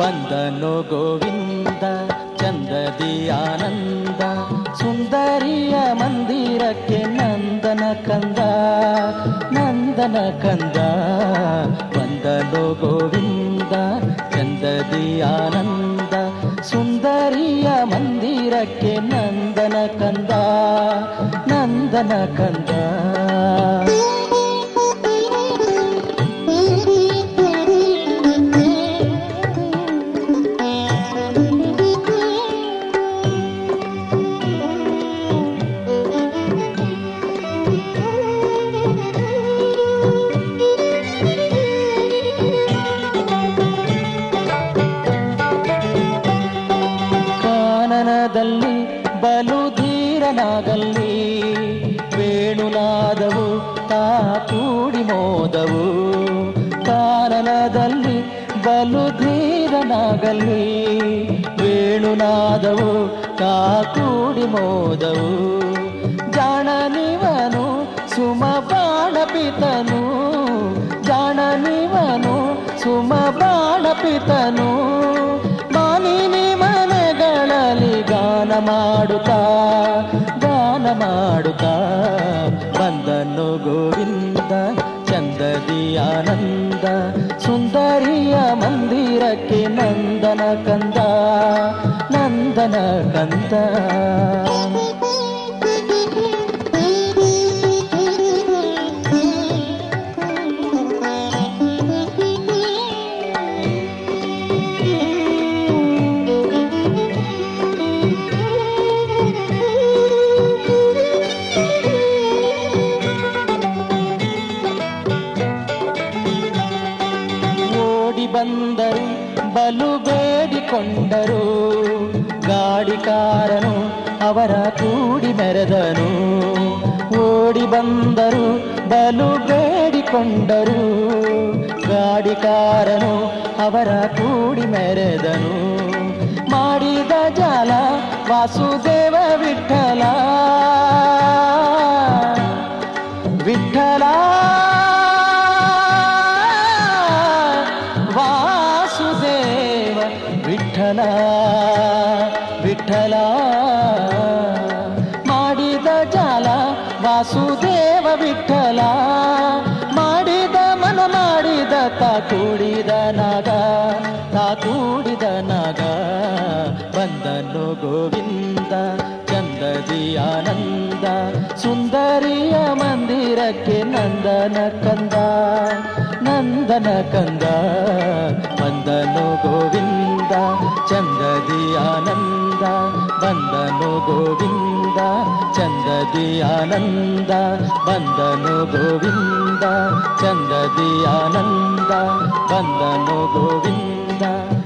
ಬಂದನು ಗೋವಿಂದ ಚಂದದಿ ಆನಂದ ಸುಂದರಿಯ ಮಂದಿರಕ್ಕೆ ನಂದನ ಕಂದ ನಂದನ ಕಂದ. ಬಂದನು ಗೋವಿಂದ ಚಂದದಿ ಆನಂದ ಸುಂದರಿಯ ಮಂದಿರಕ್ಕೆ ನಂದನ ಕಂದ ನಂದನ ಕಂದ. ಧೀರನಾಗಲ್ಲಿ ವೇಣುನಾದವು ತಾ ಕೂಡಿ ಮೋದವು. ಕಾರಣದಲ್ಲಿ ಬಲು ಧೀರನಾಗಲ್ಲಿ ವೇಣುನಾದವು ತಾ ಕೂಡಿ ಮೋದವು. ಜಾಣನಿವನು ಸುಮ ಬಾಣಪಿತನು ಜಾಣನಿವನು ಸುಮ ಮಾಡುತ್ತಾ ಗಾನ ಮಾಡುತ್ತಾ ಬಂದನು ಗೋವಿಂದ ಚಂದದಿ ಆನಂದ ಸುಂದರಿಯ ಮಂದಿರಕ್ಕೆ ನಂದನ ಕಂದ ನಂದನ ಕಂದ. ಬಂದರು, ಬಲು ಬೇಡಿಕೊಂಡರು. ಗಾಡಿಕಾರನು ಅವರ ಕೂಡಿ ಮೆರೆದನು. ಓಡಿ ಬಂದರು, ಬಲು ಬೇಡಿಕೊಂಡರು. ಗಾಡಿಕಾರನು ಅವರ ಕೂಡಿ ಮೆರೆದನು. ಮಾಡಿದ ಜಾಲ ವಾಸುದೇವ ವಿಠಲ ವಿಠಲ. ಮಾಡಿದ ಜಾಲ ವಾಸುದೇವ ವಿಠಲ. ಮಾಡಿದ ಮನ ಮಾಡಿದ ತಾ ಕೂಡಿದ ನಾಗ. ತಾ ಕೂಡಿದ ನಾಗ ಬಂದನು ಗೋವಿಂದ ಚಂದದಿ ಆನಂದ ಸುಂದರಿಯ ಮಂದಿರಕ್ಕೆ ನಂದನ ಕಂದ. ನಂದನ ಕಂದ ಬಂದನು ಗೋವಿಂದ. ಚಂದದಿ ಆನಂದ ಬಂದನು ಗೋವಿಂದ ಚಂದದಿ ಆನಂದ ಬಂದನು ಗೋವಿಂದ ಚಂದದಿ ಆನಂದ ಬಂದನು ಗೋವಿಂದ.